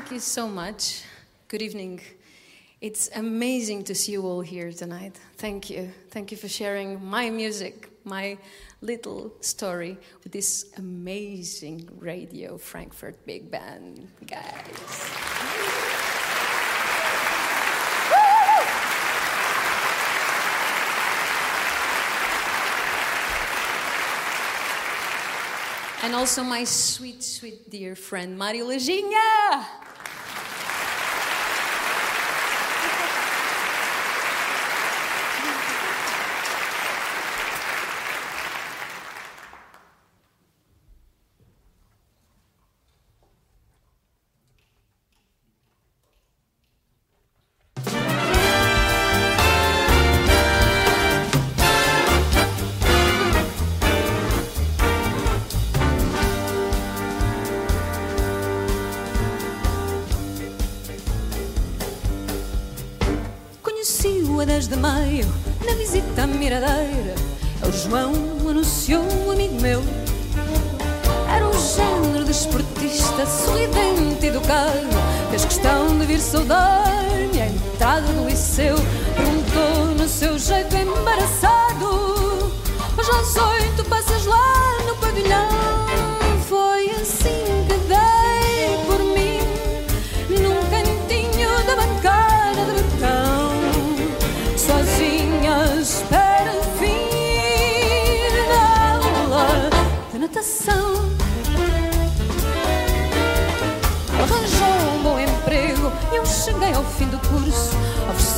Thank you so much. Good evening. It's amazing to see you all here tonight. Thank you. Thank you for sharing my music, my little story with this amazing Radio Frankfurt Big Band, guys. And also my sweet, sweet dear friend Mario Laginha. miradeira. É o João anunciou um amigo meu. Era um género desportista, de sorridente, educado. Fez questão de vir saudar-me à entrada do liceu. Perguntou no seu jeito embaraçado: Mas às oito passas lá no pavilhão.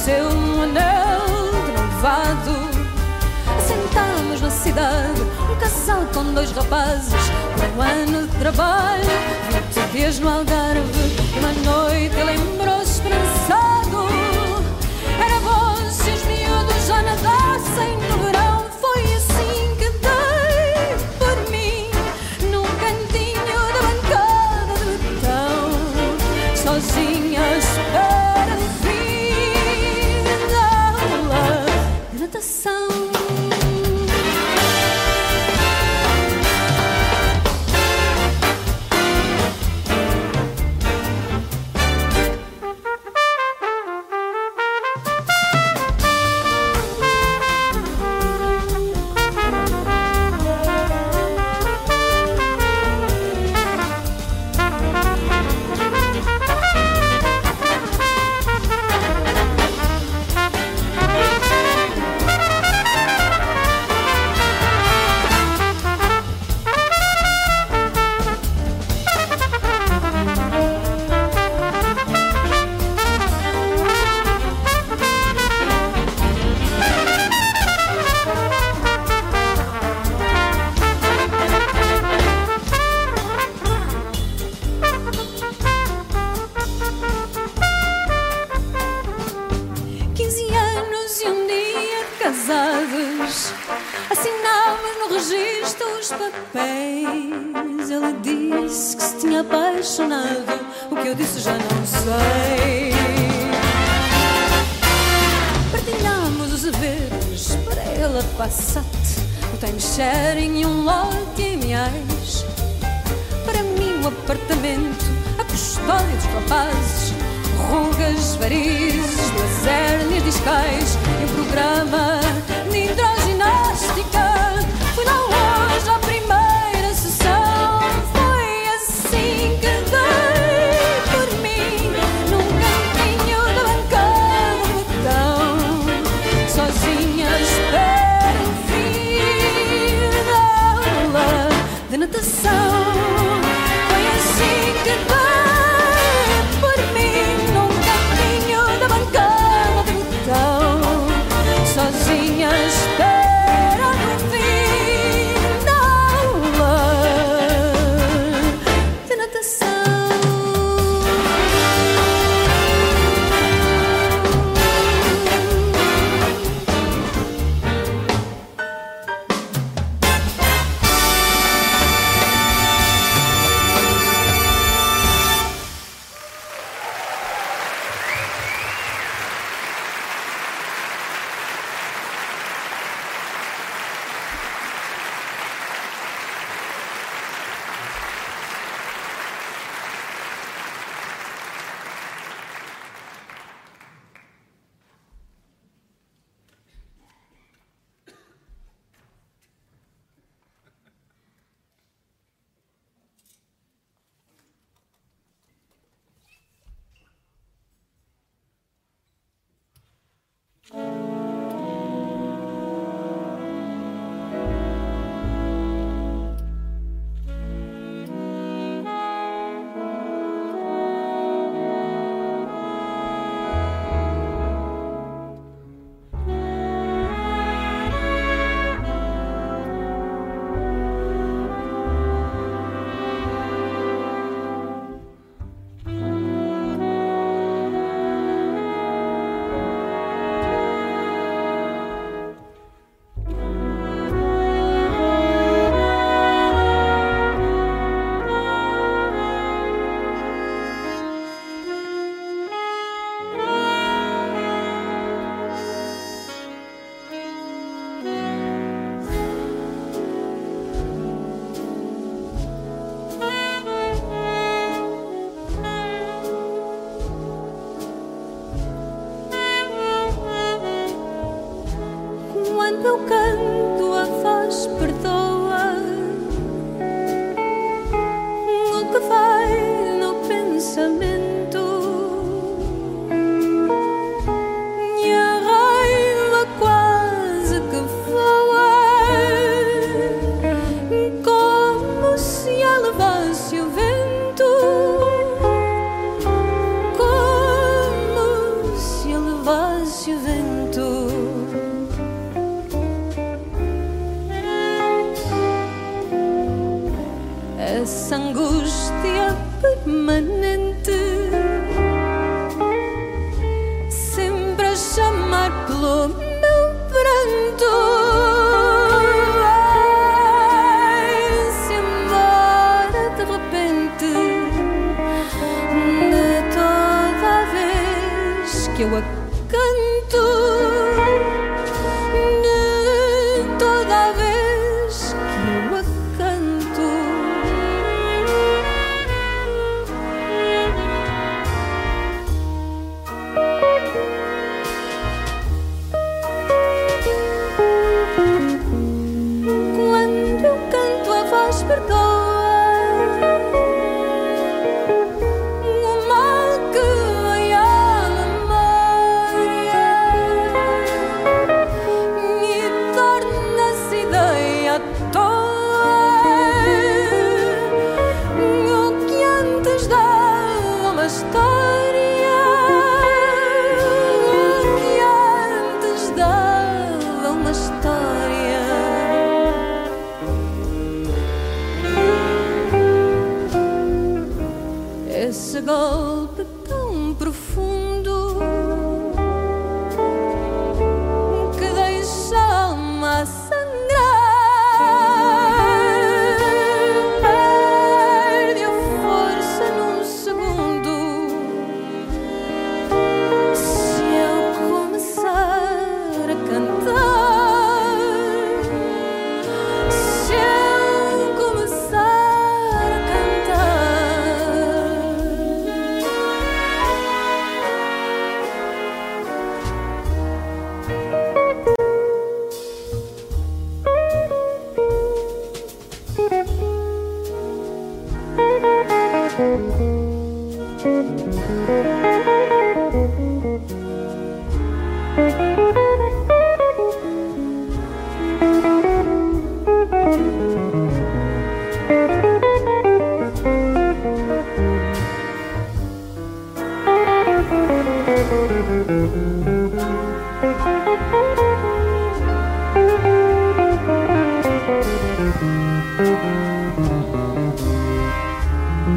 seu anel noivado. Assentámos na cidade um casal com dois rapazes. Um ano de trabalho, vinte dias no Algarve. Uma noite lembrou Bye.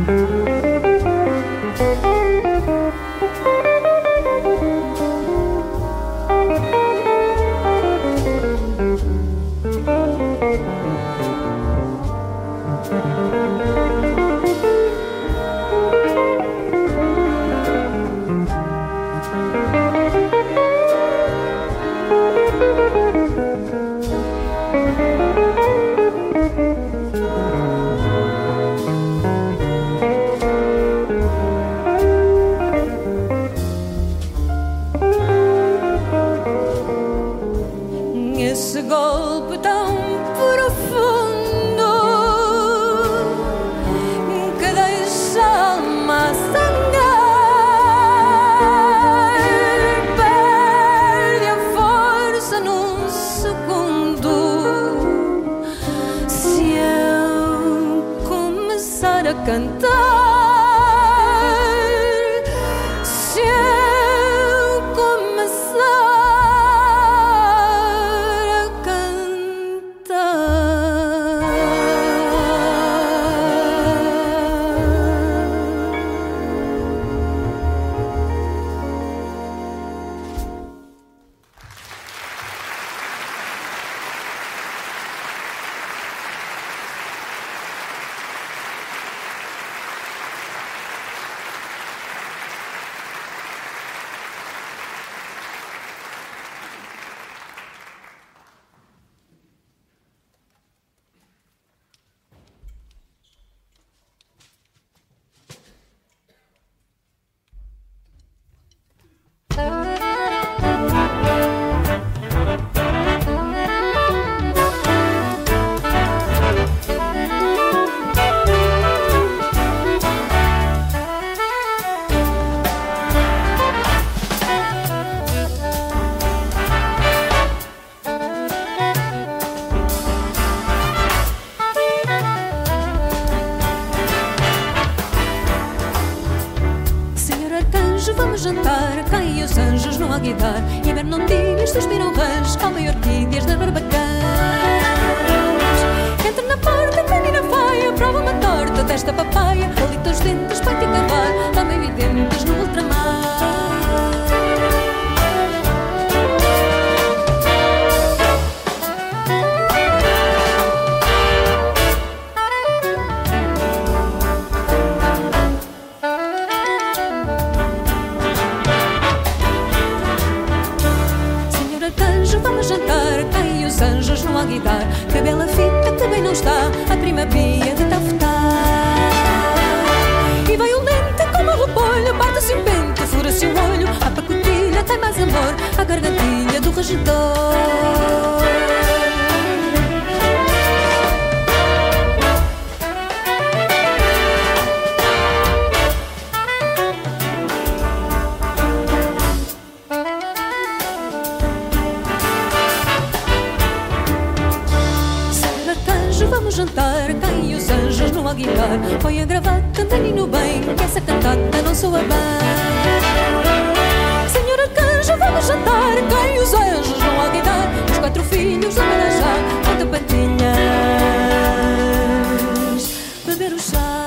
Esse jantar Caem os anjos no alguidar Põe a gravata, menino bem Que essa cantata não soa bem. Senhor arcanjo, vamos jantar Caem os anjos no alguidar Os quatro filhos a homenagear Quanta pantinhas Beber o chá.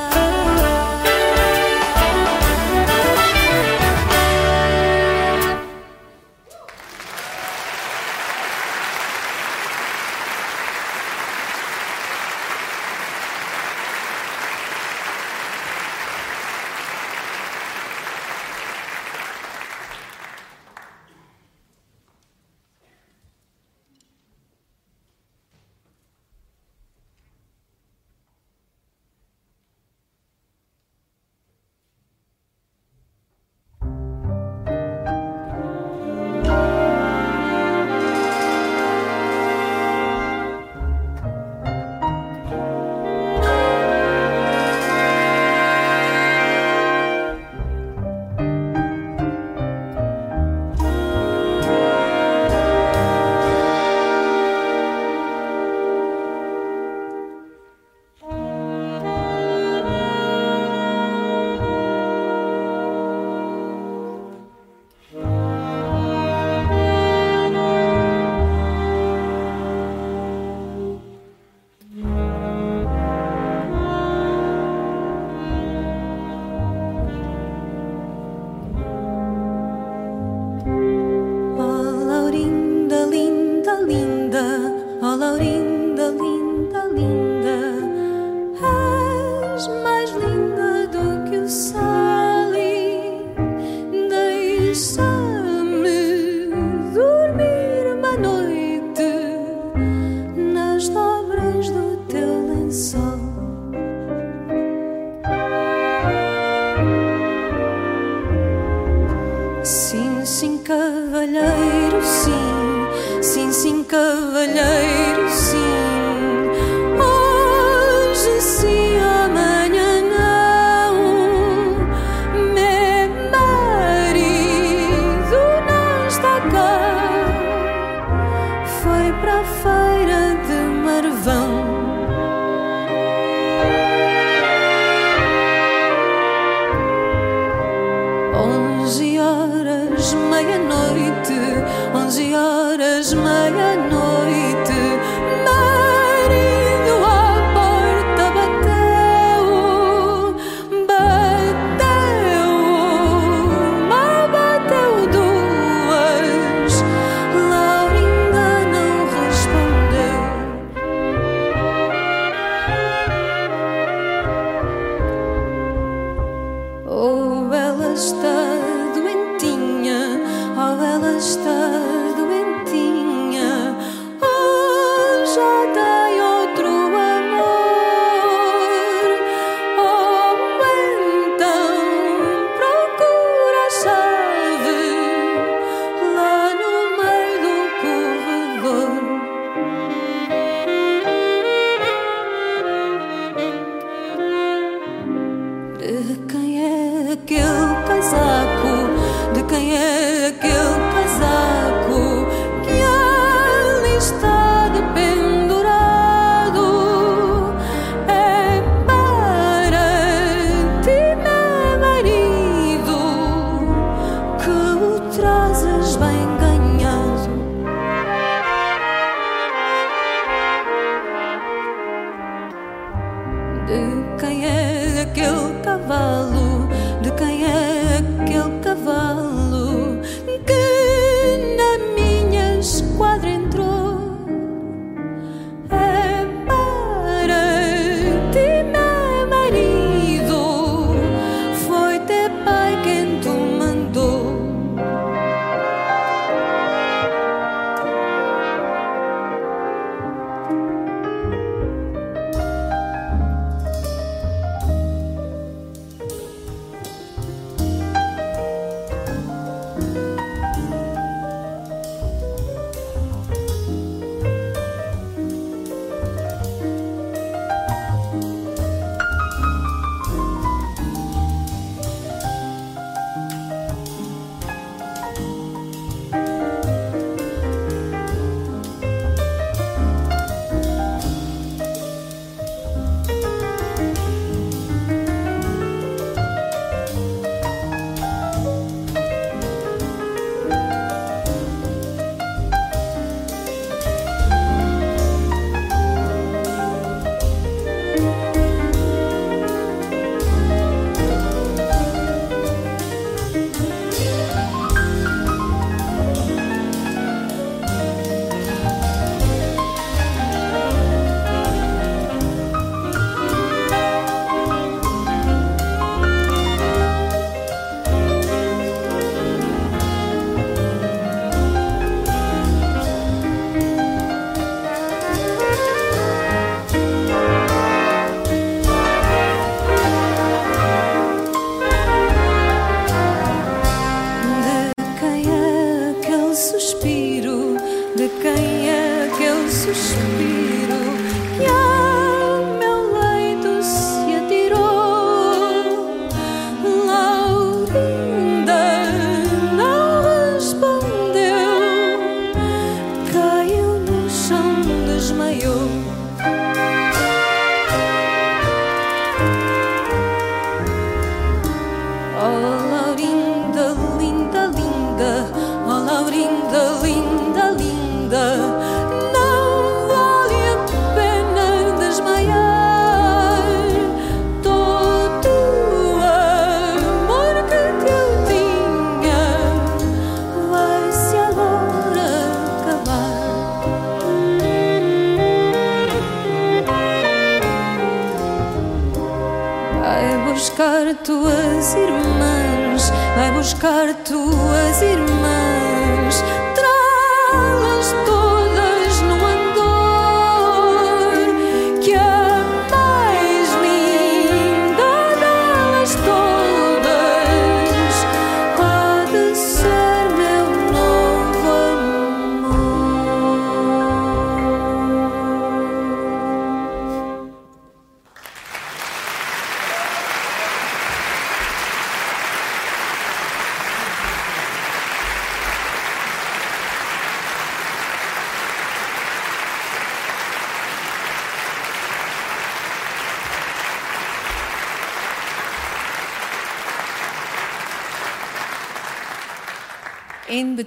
buscar tuas irmãs, vai buscar tuas irmãs.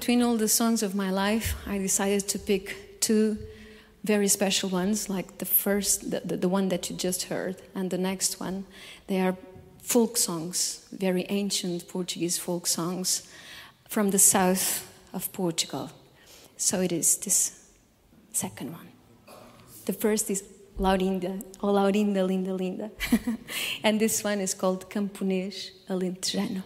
Between all the songs of my life, I decided to pick two very special ones, like the first, the, the, the one that you just heard, and the next one. They are folk songs, very ancient Portuguese folk songs from the south of Portugal. So it is this second one. The first is Laurinda, or Laurinda Linda Linda. and this one is called Camponês Alentejano.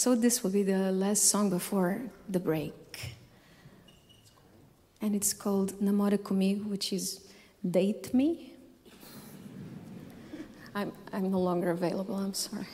So this will be the last song before the break. And it's called Namora Comigo, which is Date Me. I'm, I'm no longer available, I'm sorry.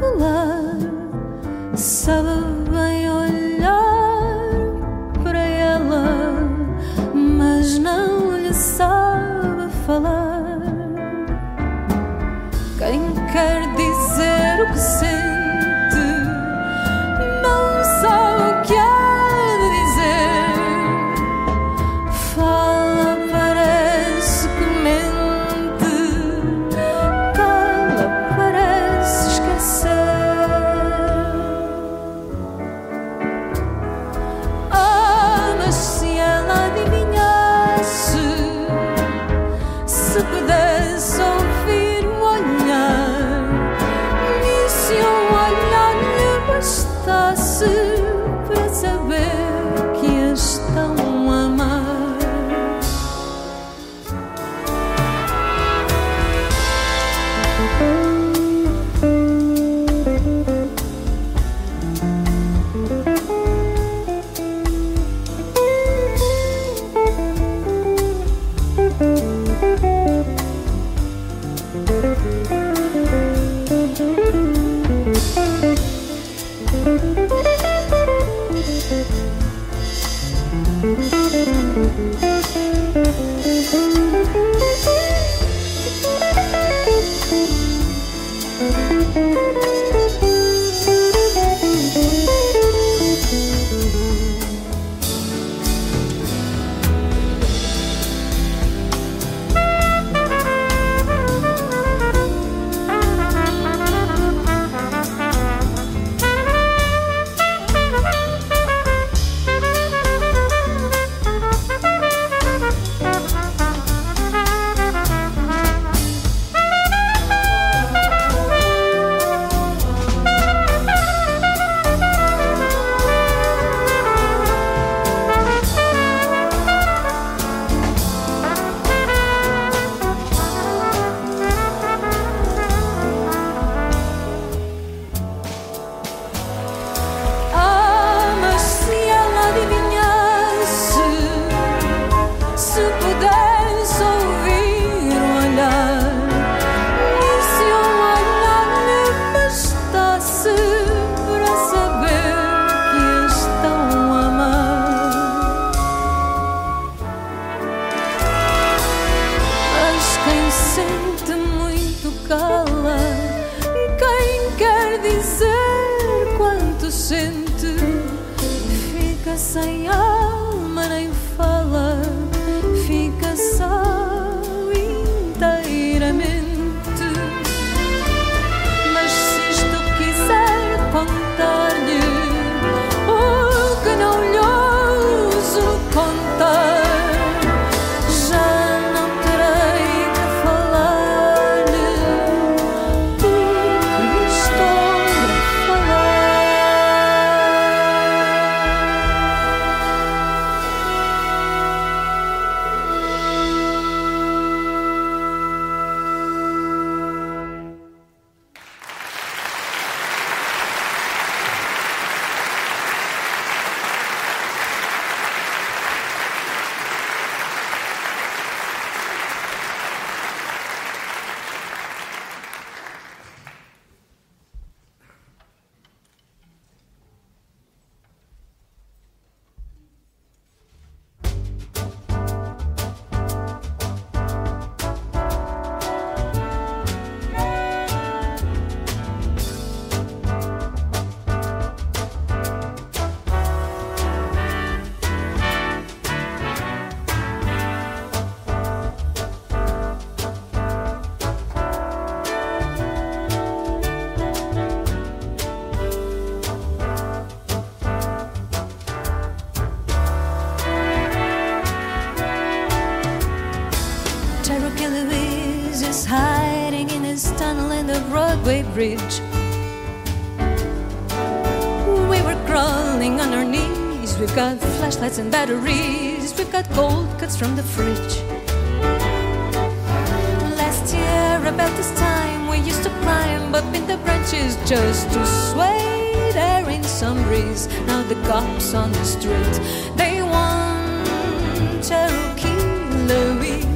Sabe bridge. We were crawling on our knees. We've got flashlights and batteries. We've got cold cuts from the fridge. Last year, about this time, we used to climb up in the branches just to sway there in some breeze. Now the cops on the street, they want Cherokee Louise.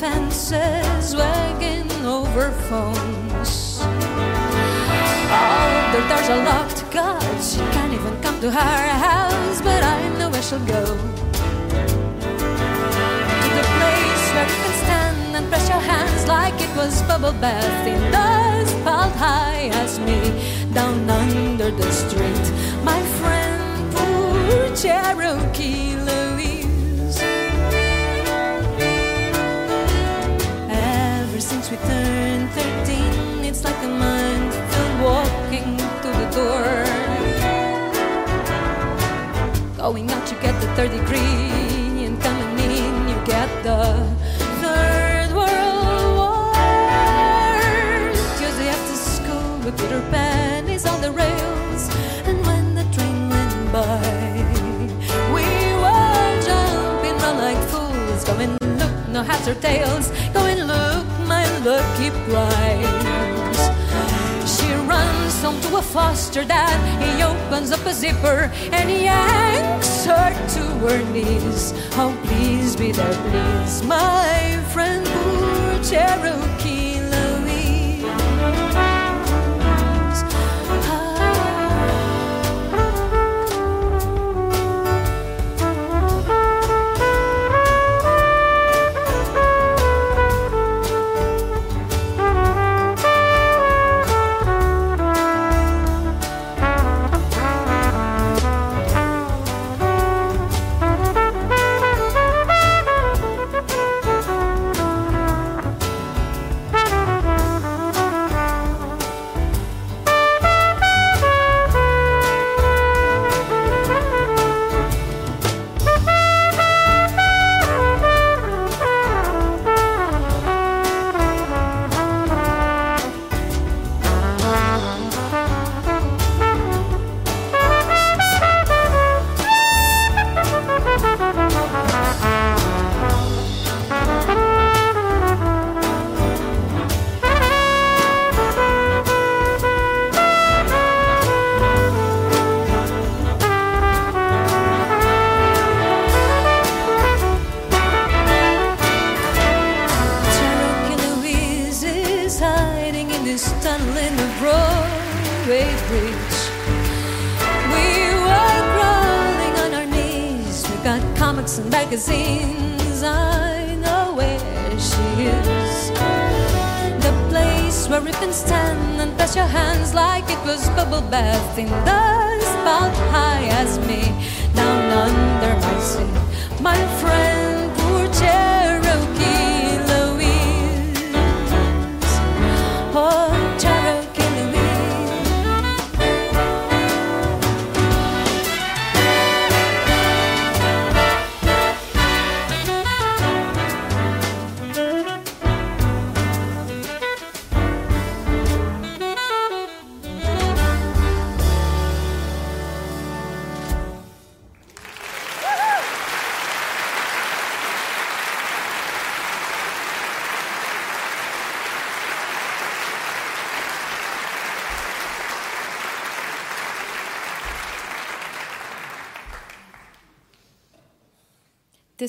Fences, wagging over phones. Oh, all the doors are locked, God, she can't even come to her house, but I know where she'll go. To the place where you can stand and press your hands like it was bubble bath in dust, piled high as me, down under the street. My friend, poor Cherokee Louise. We turned 13, it's like a mindful walking to the door. Going out, you get the third degree, and coming in, you get the third world war. Tuesday after school, with Peter Pan is on the rails, and when the train went by, we were jumping round like fools, going look, no hats or tails, going look, my lucky prize. She runs home to a foster dad. He opens up a zipper and he yanks her to her knees. Oh, please be there, please, my friend, poor Cherokee you can stand and touch your hands like it was bubble bath in the about high as me, down under my seat. My friend, poor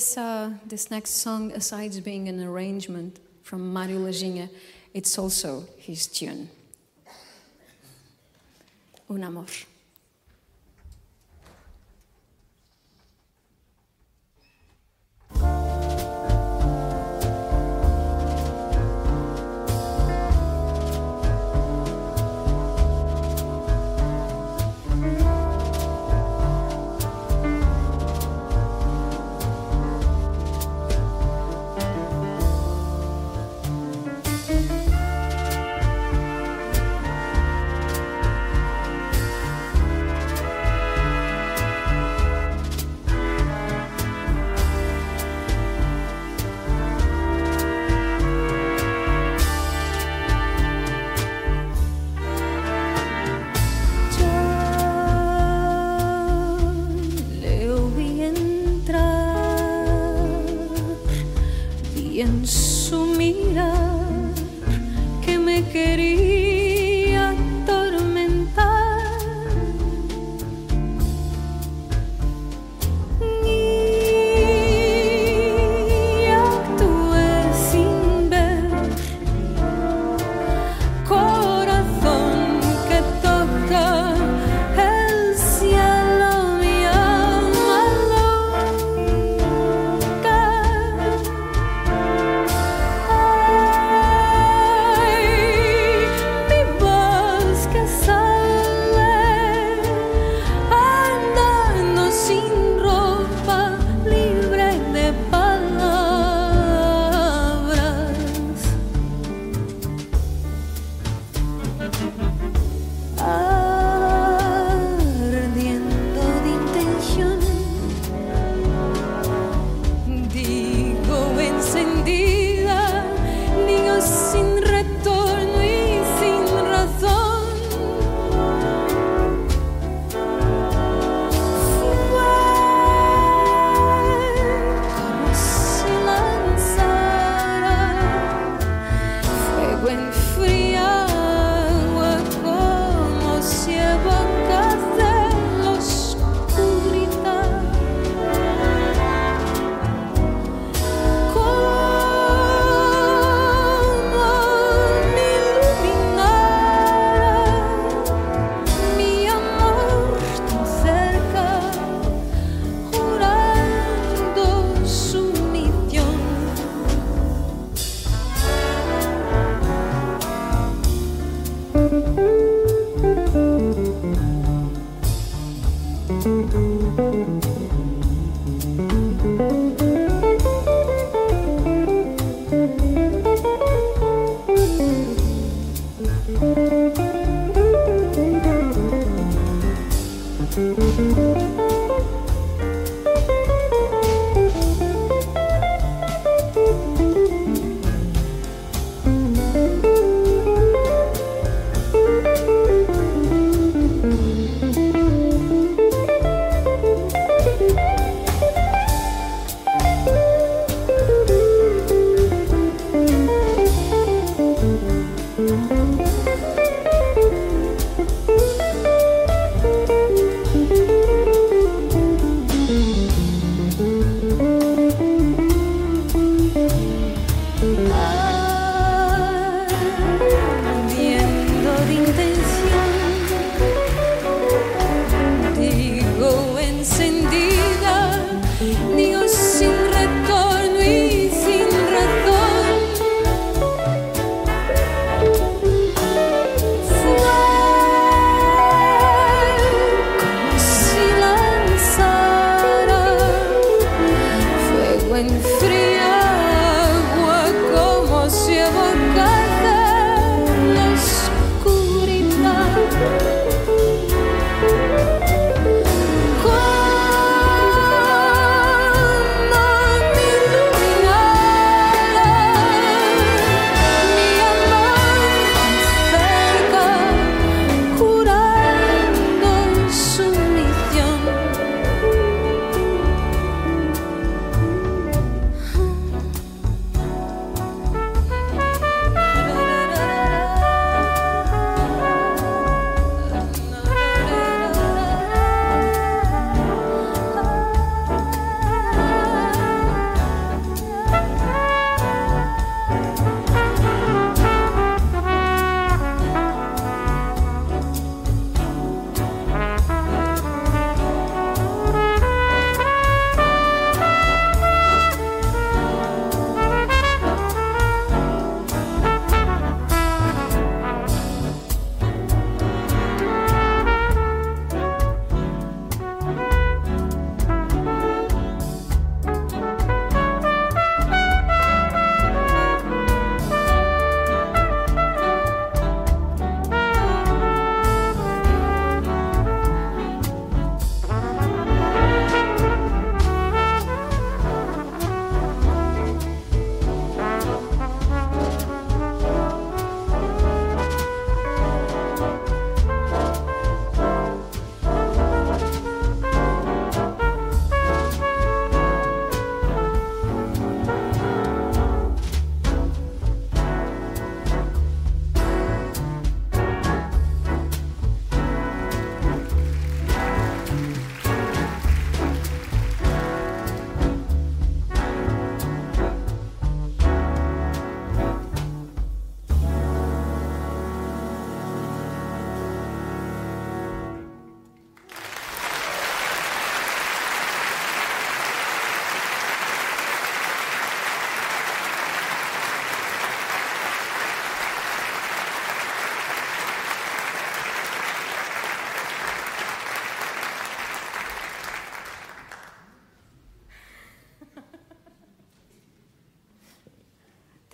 This, uh, this next song, aside being an arrangement from Mário Laginha, it's also his tune. Un amor.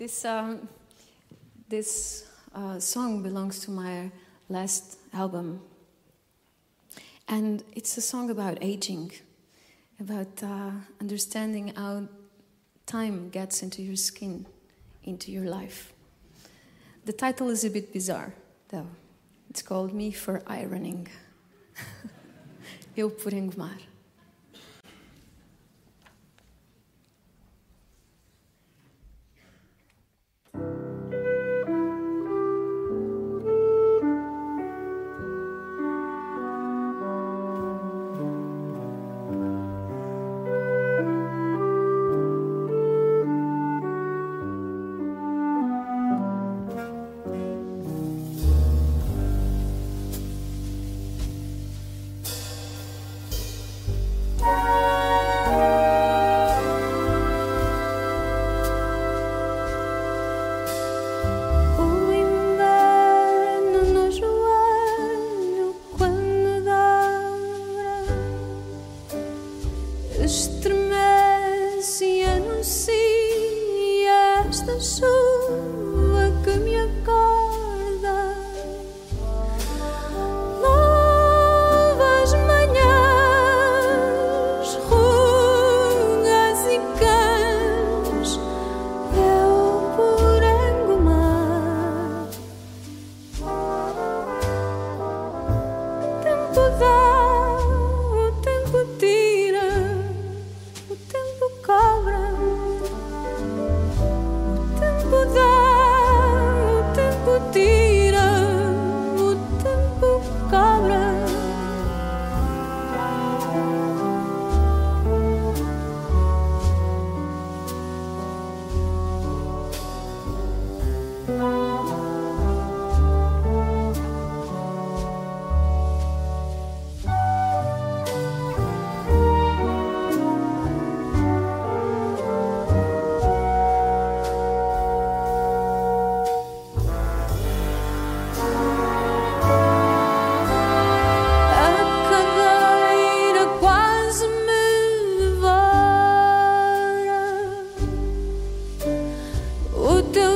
This, um, this uh, song belongs to my last album. And it's a song about aging, about uh, understanding how time gets into your skin, into your life. The title is a bit bizarre, though. It's called Me for Ironing. Eu por engomar.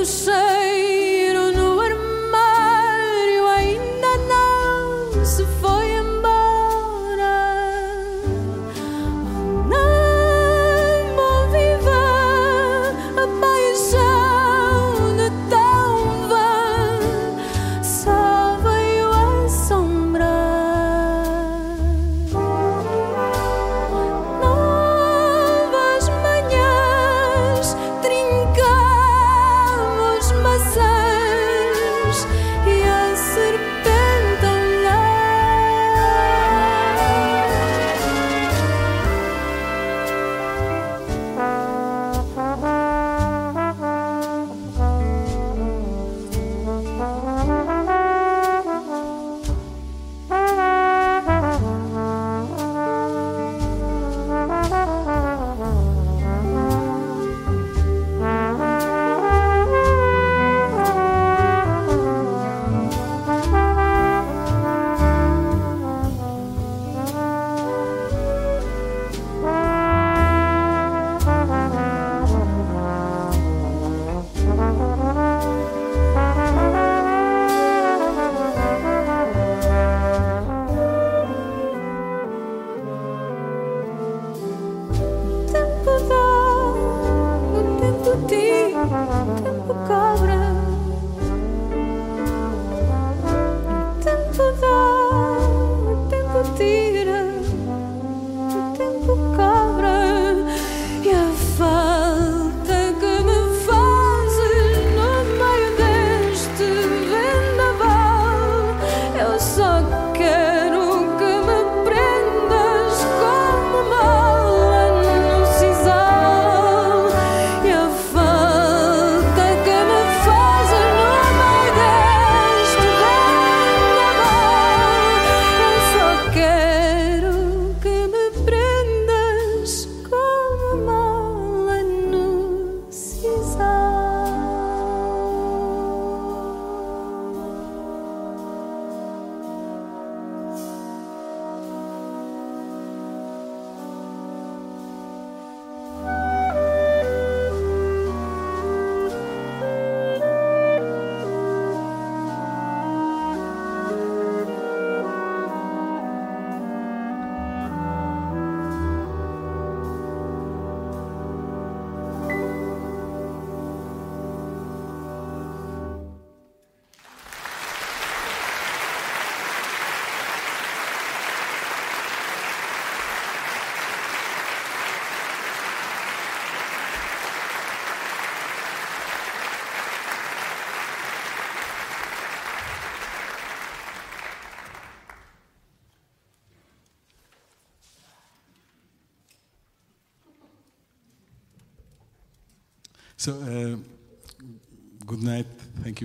sir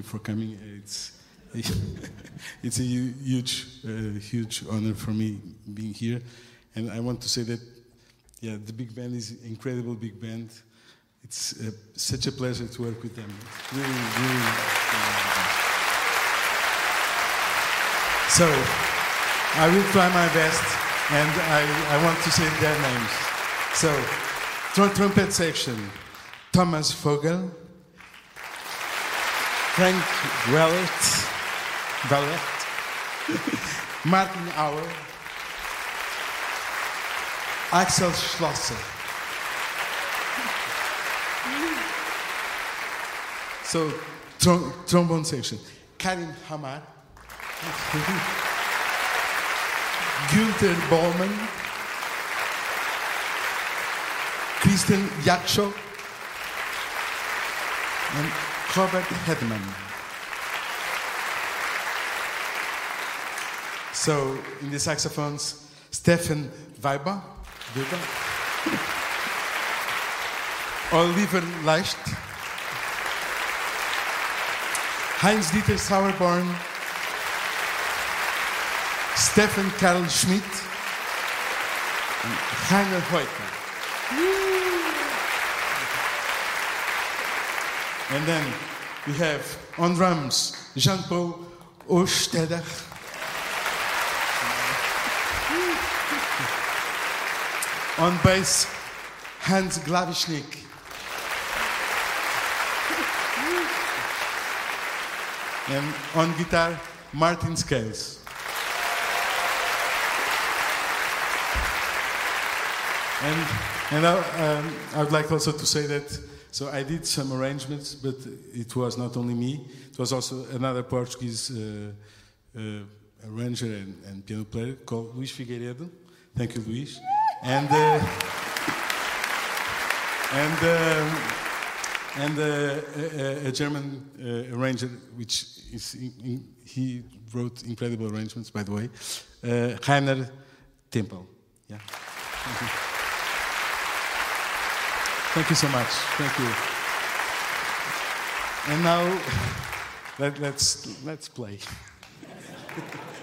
for coming. It's it's a huge, uh, huge honor for me being here, and I want to say that, yeah, the big band is incredible big band. It's uh, such a pleasure to work with them. Really, really. So, I will try my best, and I, I want to say their names. So, tr trumpet section. Thomas Vogel, Frank Wellert, Wellert Martin Auer, Axel Schlosser. So, trom trombone section. Karin Hammar, Günter Bollmann, Christian Jakschok, and Robert Hedman. So, in the saxophones, Stefan Weiber, Weber, Oliver Leicht, Heinz Dieter Sauerborn, Stefan Karl Schmidt, and Heiner Heuter. And then we have on drums Jean Paul Höchstädter. on bass Hans Glawischnig. and on guitar Martin Scales. And, and I, um, I would like also to say that so I did some arrangements, but it was not only me. It was also another Portuguese uh, uh, arranger and, and, piano player called Luís Figueiredo. Thank you, Luís. And uh, and um, and uh, a, a, German uh, arranger, which is in, in, he wrote incredible arrangements, by the way, uh, Rainer Tempel. Yeah. Thank you so much. Thank you. And now, let, let's, let's play.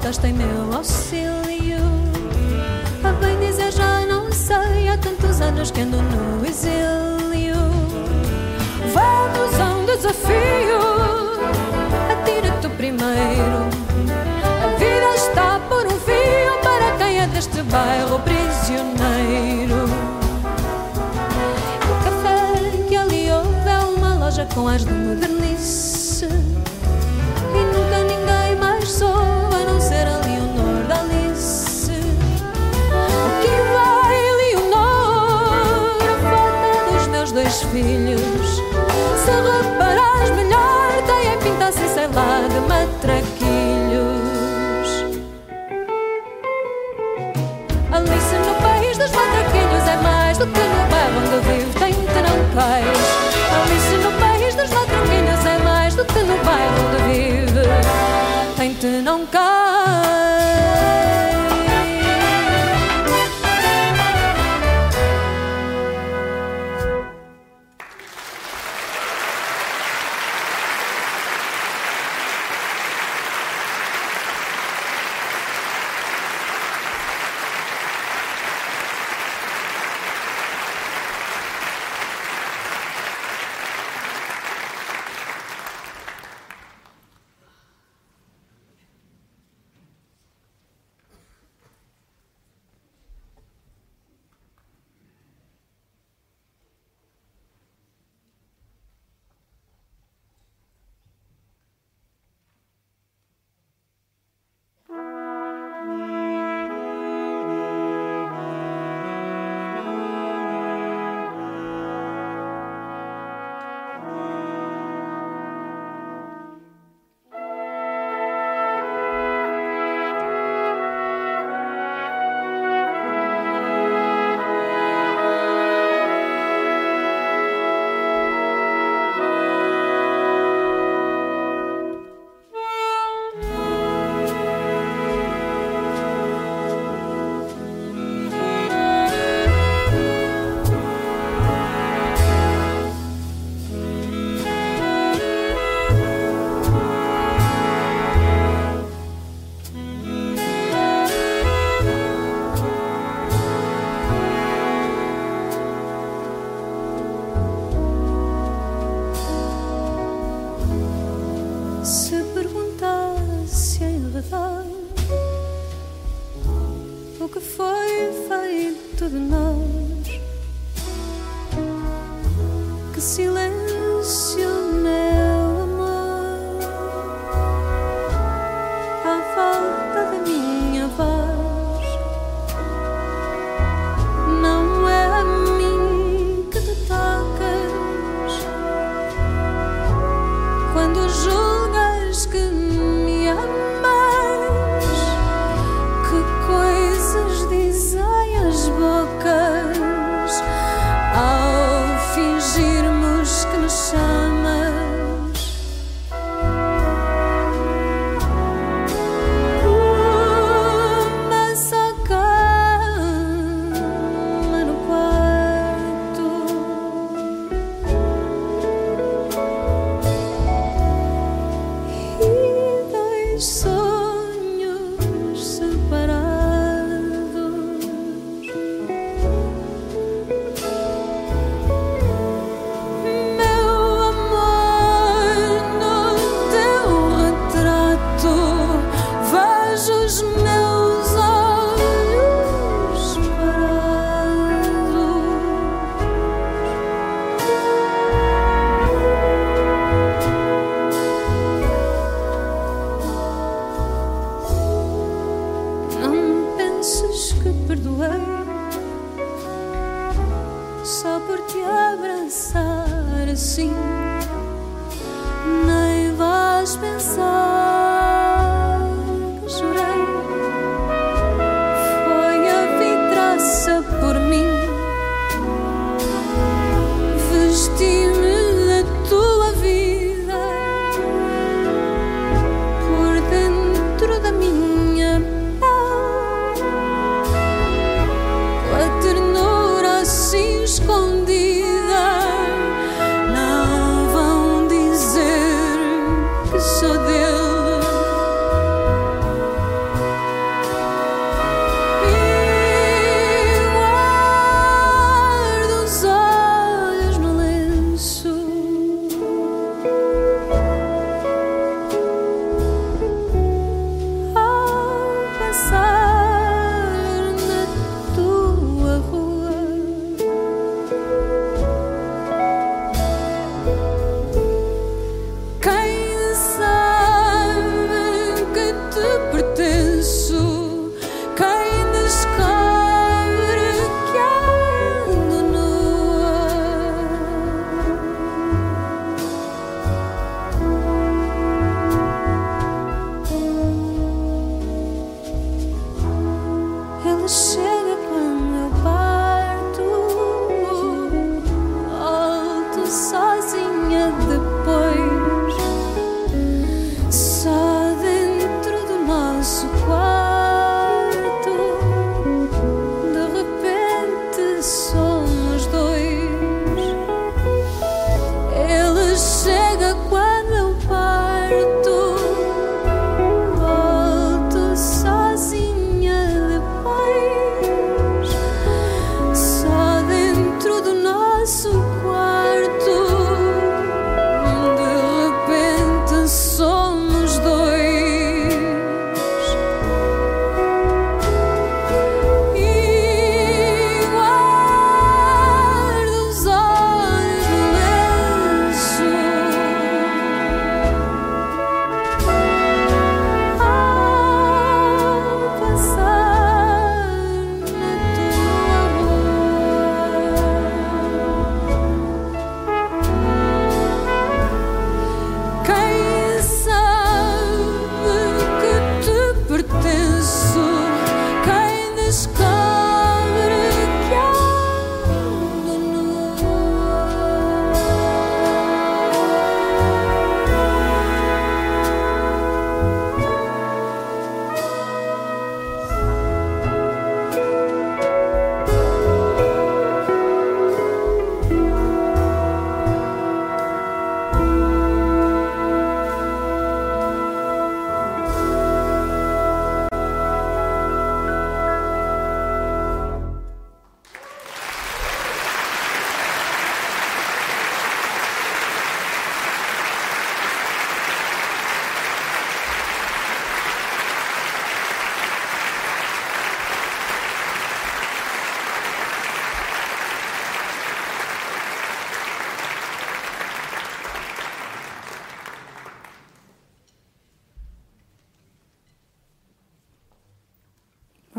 voltas tem meu auxílio. A bem dizer já não sei, há tantos anos que ando no exílio. Vamos a um desafio, atira-te primeiro. A vida está por um fio para quem é deste bairro prisioneiro. O café que ali houve é uma loja com as de modernice. Se reparas melhor, tem a pinta assim, sei lá, de matraquilhos. Alice no país dos matraquilhos é mais do que no bairro onde eu vivo, tem que não cais.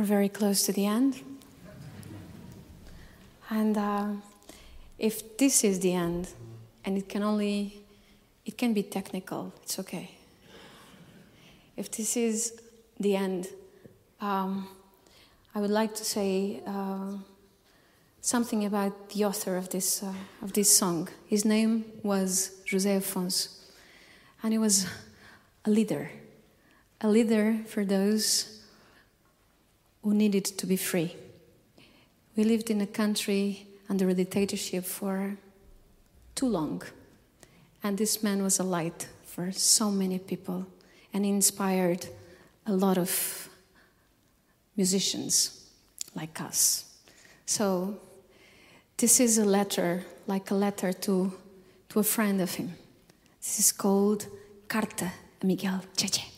We're very close to the end. And uh, if this is the end, and it can only, it can be technical, it's okay. If this is the end, um, I would like to say uh, something about the author of this, uh, of this song. His name was José Afonso, and he was a leader, a leader for those who needed to be free. We lived in a country under a dictatorship for too long, and this man was a light for so many people and inspired a lot of musicians like us. So, this is a letter, like a letter to, to a friend of him. This is called Carta a Miguel Cheche.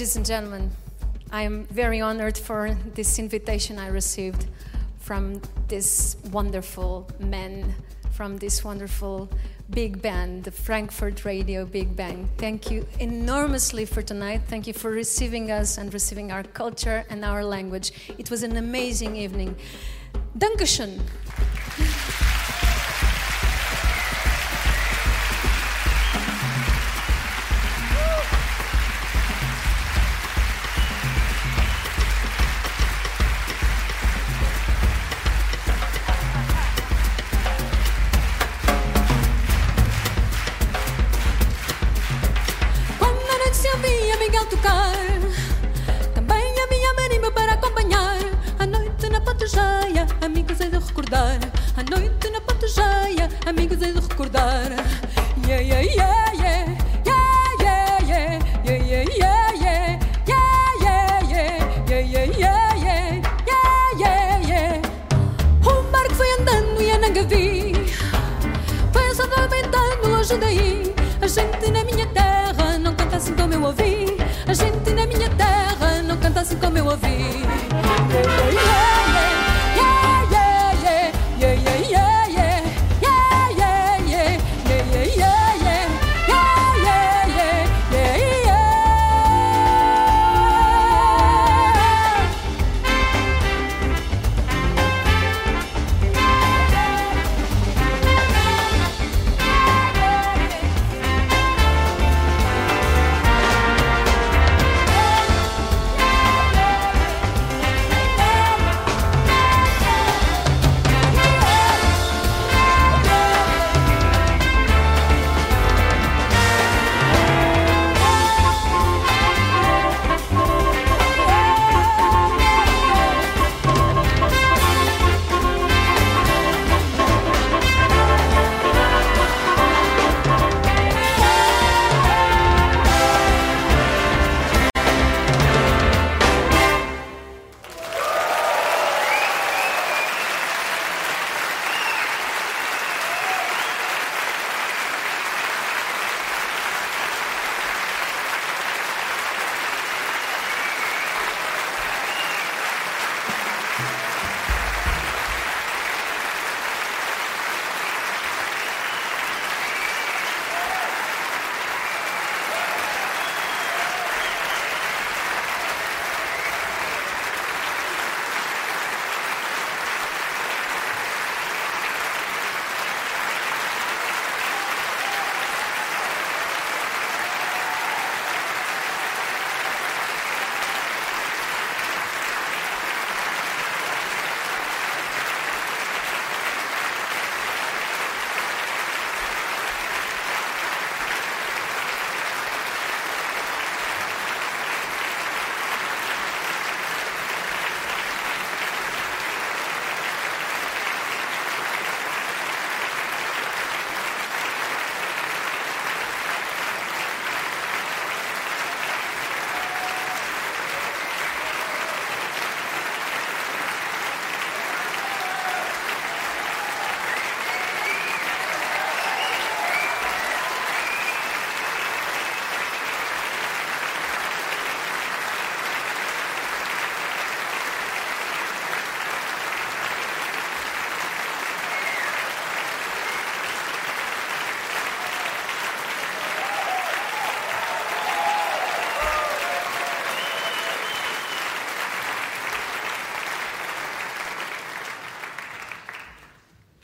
Ladies and gentlemen, I am very honored for this invitation I received from this wonderful men, from this wonderful big band, the Frankfurt Radio Big Band. Thank you enormously for tonight. Thank you for receiving us and receiving our culture and our language. It was an amazing evening. Dankeschön.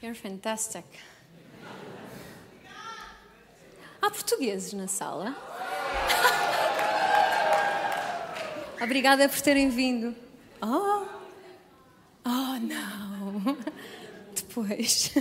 You're fantastic. Há portugueses na sala? Obrigada por terem vindo. Oh, oh não. Depois.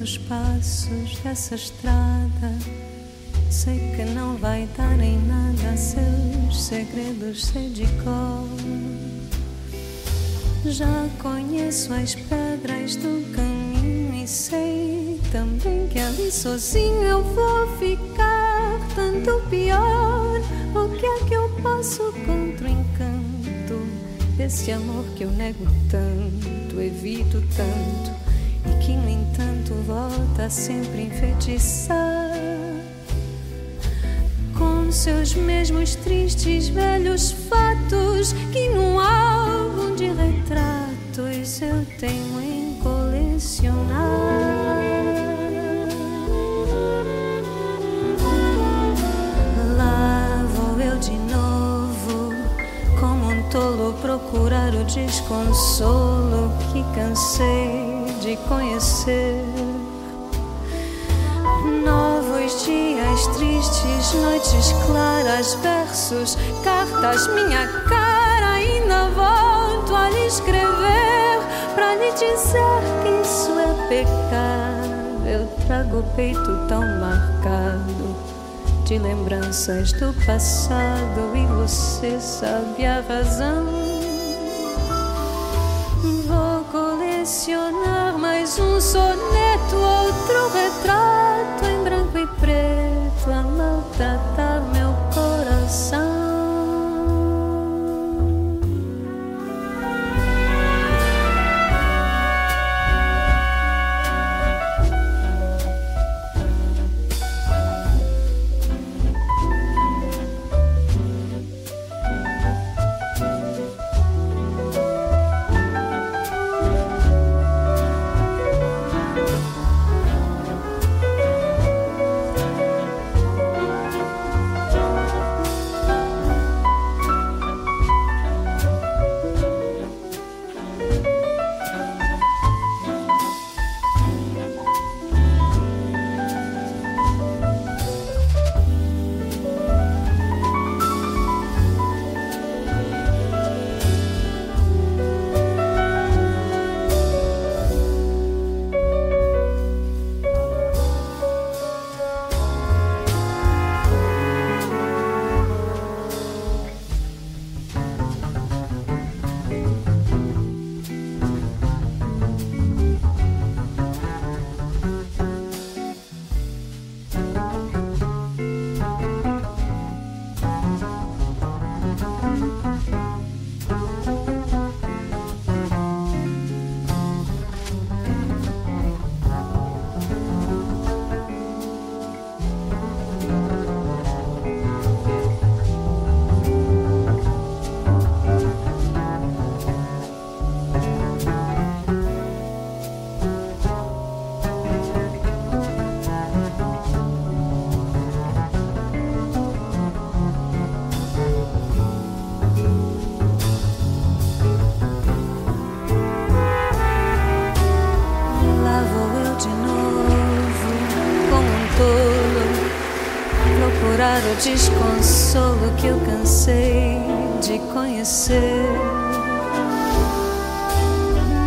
os passos dessa estrada. Sei que não vai dar em nada, seus segredos sei de cor. Já conheço as pedras do caminho e sei também que ali sozinho eu vou ficar. Tanto pior, o que é que eu posso contra o encanto desse amor que eu nego tanto, evito tanto? Entanto, volta sempre enfeitiçar com seus mesmos tristes velhos fatos que num álbum de retratos eu tenho em colecionar. Lá vou eu de novo, como um tolo, procurar o desconsolo que cansei de conhecer. Novos dias tristes, noites claras, versos, cartas, minha cara. Ainda volto a lhe escrever para lhe dizer que isso é pecado. Eu trago o peito tão marcado de lembranças do passado e você sabe a razão. Mais um desconsolo que eu cansei de conhecer.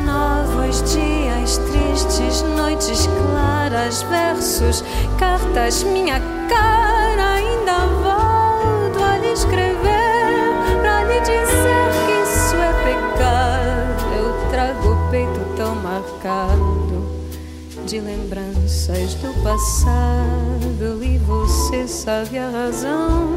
Novos dias tristes, noites claras, versos, cartas, minha cara ainda volto a lhe escrever para lhe dizer que isso é pecado. Eu trago o peito tão marcado de lembranças do passado e você sabe a razão.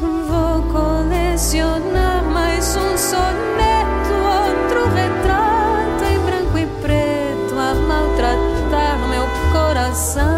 Vou colecionar mais um soneto, outro retrato em branco e preto a maltratar meu coração.